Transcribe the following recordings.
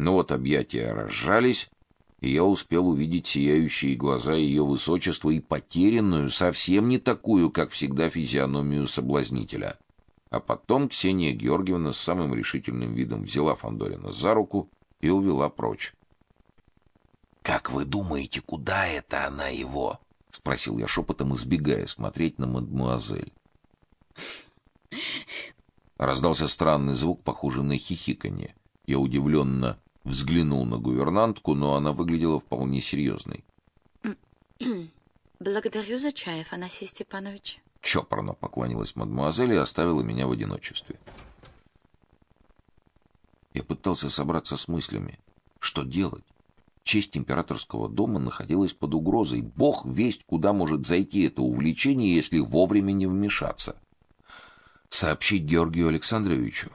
Но вот объятия разжались, и я успел увидеть сияющие глаза ее высочества и потерянную, совсем не такую, как всегда, физиономию соблазнителя. А потом Ксения Георгиевна с самым решительным видом взяла Фандорина за руку и увела прочь. Как вы думаете, куда это она его? спросил я шепотом, избегая смотреть на мадмуазель. Раздался странный звук, похожий на хихиканье. Я удивленно взглянул на гувернантку, но она выглядела вполне серьезной. Благодарю за чай, Афанасий Степанович. Чопорно поклонилась мадмуазель и оставила меня в одиночестве. Я пытался собраться с мыслями. Что делать? Честь императорского дома находилась под угрозой. Бог весть, куда может зайти это увлечение, если вовремя не вмешаться. Сообщить Георгию Александровичу,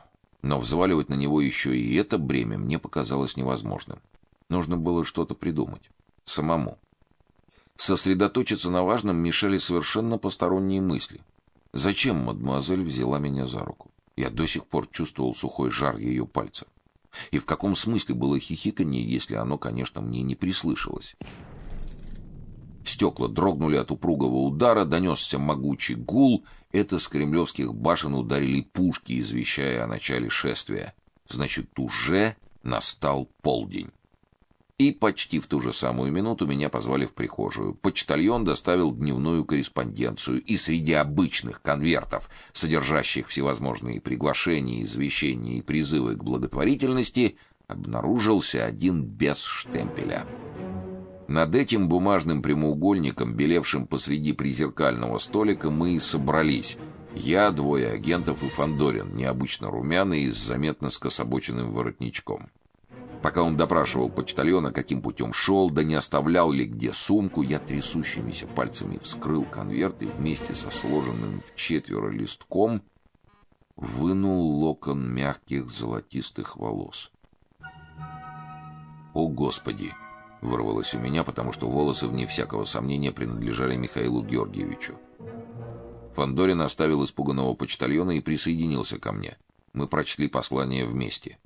но взваливать на него еще и это бремя мне показалось невозможным. Нужно было что-то придумать самому. Сосредоточиться на важном мешали совершенно посторонние мысли. Зачем мадемуазель взяла меня за руку? Я до сих пор чувствовал сухой жар ее пальцев. И в каком смысле было хихиканье, если оно, конечно, мне не прислышалось? Стекла дрогнули от упругого удара, донесся могучий гул. Это с кремлевских башен ударили пушки, извещая о начале шествия. Значит, уже настал полдень. И почти в ту же самую минуту меня позвали в прихожую. Почтальон доставил дневную корреспонденцию, и среди обычных конвертов, содержащих всевозможные приглашения, извещения и призывы к благотворительности, обнаружился один без штемпеля. Над этим бумажным прямоугольником, белевшим посреди призеркального столика, мы и собрались. Я, двое агентов и Фандорин, необычно румяный и с заметно скособоченным воротничком. Пока он допрашивал почтальона, каким путем шел, да не оставлял ли где сумку, я трясущимися пальцами вскрыл конверт и вместе со сложенным в четверо листком вынул локон мягких золотистых волос. О, господи, вырвалось у меня, потому что волосы вне всякого сомнения принадлежали Михаилу Георгиевичу. Фандорин оставил испуганного почтальона и присоединился ко мне. Мы прочли послание вместе.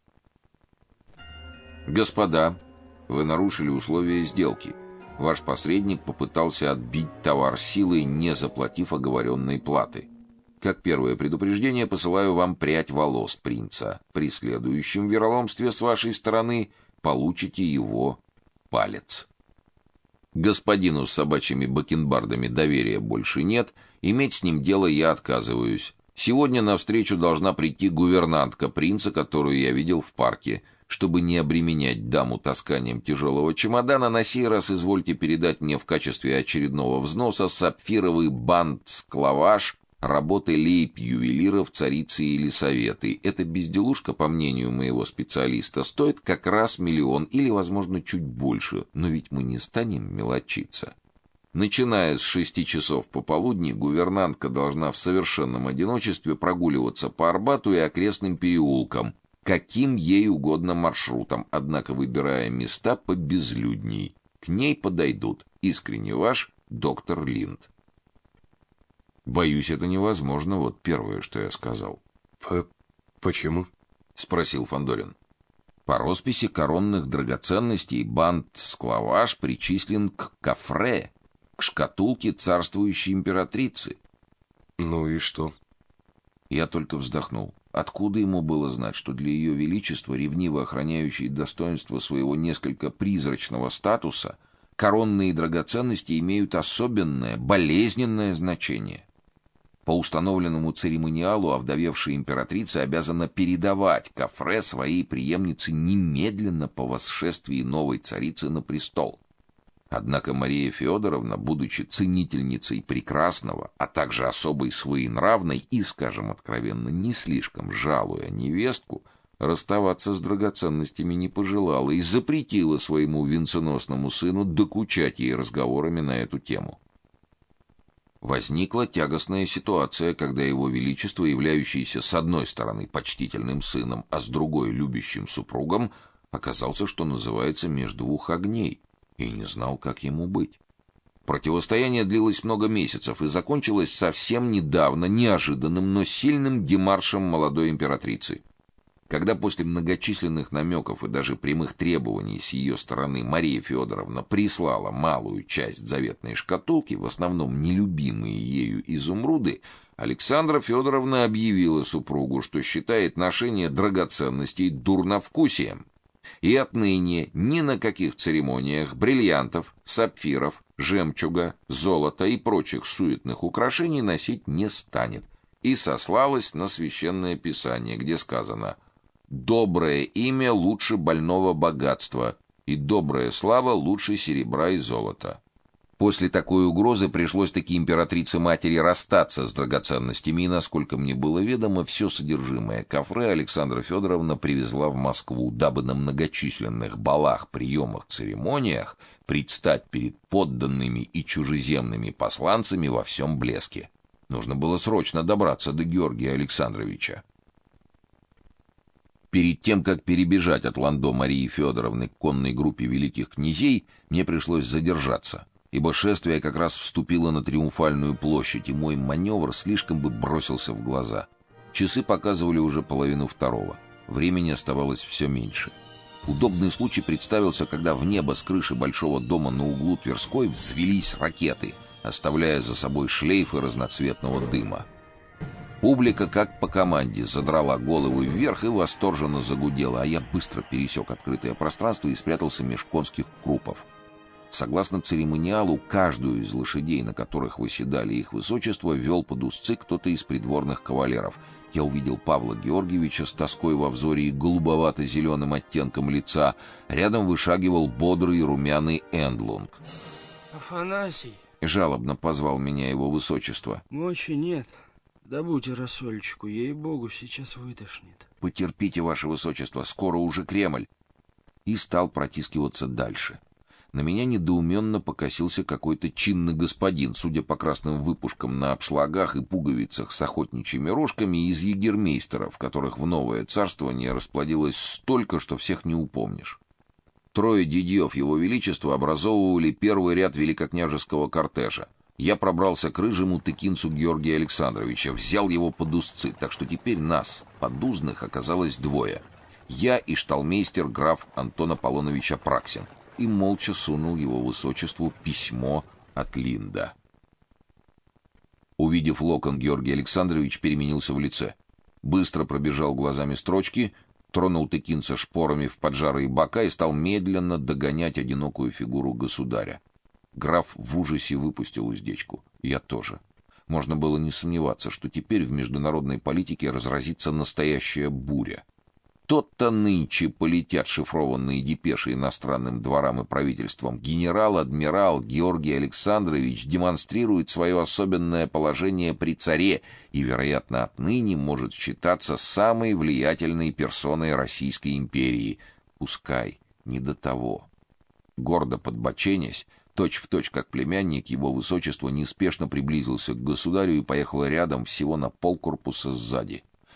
Господа, вы нарушили условия сделки. Ваш посредник попытался отбить товар силой, не заплатив оговоренной платы. Как первое предупреждение посылаю вам прядь волос принца. При следующем вероломстве с вашей стороны получите его палец. Господину с собачьими бакенбардами доверия больше нет, иметь с ним дело я отказываюсь. Сегодня на встречу должна прийти гувернантка принца, которую я видел в парке. Чтобы не обременять даму тасканием тяжелого чемодана, на сей раз извольте передать мне в качестве очередного взноса сапфировый бант-склаваш работы лейб-ювелиров царицы Елисаветы. Эта безделушка, по мнению моего специалиста, стоит как раз миллион или, возможно, чуть больше, но ведь мы не станем мелочиться. Начиная с шести часов пополудни, гувернантка должна в совершенном одиночестве прогуливаться по Арбату и окрестным переулкам, каким ей угодно маршрутом, однако выбирая места побезлюдней. К ней подойдут. Искренне ваш доктор Линд. Боюсь, это невозможно, вот первое, что я сказал. П почему? спросил Фандорин. По росписи коронных драгоценностей бант Склаваш причислен к кофре, к шкатулке царствующей императрицы. Ну и что? Я только вздохнул. Откуда ему было знать, что для ее величества, ревниво охраняющей достоинство своего несколько призрачного статуса, коронные драгоценности имеют особенное, болезненное значение? По установленному церемониалу овдовевшая императрица обязана передавать Кафре своей преемнице немедленно по восшествии новой царицы на престол. Однако Мария Федоровна, будучи ценительницей прекрасного, а также особой своенравной и, скажем откровенно, не слишком жалуя невестку, расставаться с драгоценностями не пожелала и запретила своему венценосному сыну докучать ей разговорами на эту тему. Возникла тягостная ситуация, когда его величество, являющийся с одной стороны почтительным сыном, а с другой любящим супругом, оказался, что называется, между двух огней и не знал, как ему быть. Противостояние длилось много месяцев и закончилось совсем недавно неожиданным, но сильным демаршем молодой императрицы. Когда после многочисленных намеков и даже прямых требований с ее стороны Мария Федоровна прислала малую часть заветной шкатулки, в основном нелюбимые ею изумруды, Александра Федоровна объявила супругу, что считает ношение драгоценностей дурновкусием. И отныне ни на каких церемониях бриллиантов, сапфиров, жемчуга, золота и прочих суетных украшений носить не станет. И сослалась на священное писание, где сказано: Доброе имя лучше больного богатства, и добрая слава лучше серебра и золота. После такой угрозы пришлось таки императрице-матери расстаться с драгоценностями, и, насколько мне было ведомо, все содержимое кофре Александра Федоровна привезла в Москву, дабы на многочисленных балах, приемах, церемониях предстать перед подданными и чужеземными посланцами во всем блеске. Нужно было срочно добраться до Георгия Александровича. Перед тем, как перебежать от Ландо Марии Федоровны к конной группе великих князей, мне пришлось задержаться ибо шествие как раз вступило на триумфальную площадь, и мой маневр слишком бы бросился в глаза. Часы показывали уже половину второго. Времени оставалось все меньше. Удобный случай представился, когда в небо с крыши большого дома на углу Тверской взвелись ракеты, оставляя за собой шлейфы разноцветного дыма. Публика, как по команде, задрала головы вверх и восторженно загудела, а я быстро пересек открытое пространство и спрятался меж конских крупов. Согласно церемониалу, каждую из лошадей, на которых выседали их высочество, вел под узцы кто-то из придворных кавалеров. Я увидел Павла Георгиевича с тоской во взоре и голубовато-зеленым оттенком лица. Рядом вышагивал бодрый румяный Эндлунг. «Афанасий!» — жалобно позвал меня его высочество. «Мочи нет. Добудьте рассольчику, ей-богу, сейчас вытошнит». «Потерпите, ваше высочество, скоро уже Кремль!» И стал протискиваться дальше. — на меня недоуменно покосился какой-то чинный господин, судя по красным выпушкам на обшлагах и пуговицах с охотничьими рожками из егермейстеров, которых в новое царствование расплодилось столько, что всех не упомнишь. Трое дядьев его величества образовывали первый ряд великокняжеского кортежа. Я пробрался к рыжему тыкинцу Георгия Александровича, взял его под узцы, так что теперь нас, подузных, оказалось двое. Я и шталмейстер граф Антон Аполлонович Апраксин и молча сунул его высочеству письмо от Линда. Увидев локон, Георгий Александрович переменился в лице. Быстро пробежал глазами строчки, тронул тыкинца шпорами в поджарые бока и стал медленно догонять одинокую фигуру государя. Граф в ужасе выпустил уздечку. Я тоже. Можно было не сомневаться, что теперь в международной политике разразится настоящая буря. То-то нынче полетят шифрованные депеши иностранным дворам и правительствам. Генерал-адмирал Георгий Александрович демонстрирует свое особенное положение при царе и, вероятно, отныне может считаться самой влиятельной персоной Российской империи. Пускай не до того. Гордо подбоченясь, точь-в-точь как племянник, его высочество неспешно приблизился к государю и поехал рядом всего на полкорпуса сзади.